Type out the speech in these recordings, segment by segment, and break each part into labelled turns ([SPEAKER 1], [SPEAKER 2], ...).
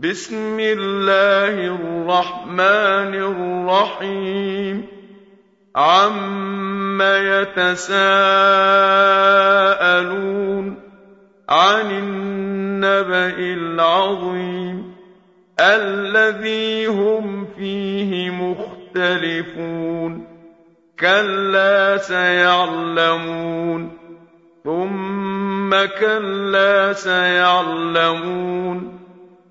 [SPEAKER 1] بسم الله الرحمن الرحيم. عم يتساءلون عن النبأ العظيم الذي هم فيه مختلفون كلا سيعلمون ثم كلا سيعلمون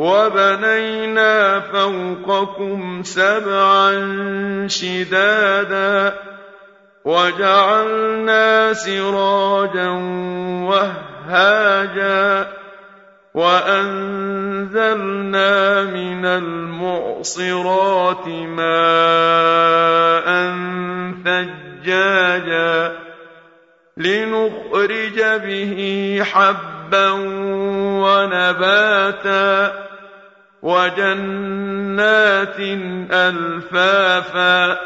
[SPEAKER 1] وبنينا فوقكم سبعا شدادا وجعلنا سراجا وهاجا وأنزلنا من المعصرات ماء ثجاجا لنخرج به حبا ونباتا وجنات ألفافا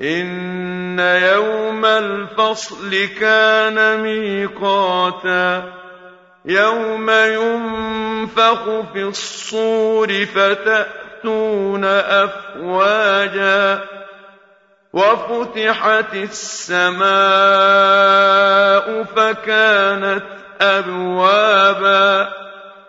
[SPEAKER 1] إن يوم الفصل كان ميقاتا يوم ينفخ في الصور فتأتون أفواجا وفتحت السماء فكانت أبوابا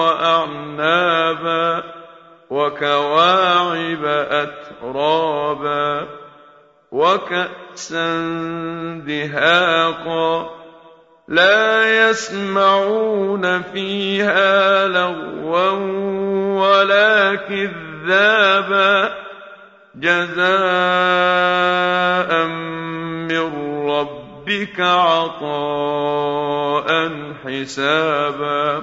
[SPEAKER 1] وأعنابا وكواعب أترابا وكأسا دهاقا لا يسمعون فيها لغوا ولا كذابا جزاء من ربك عطاء حسابا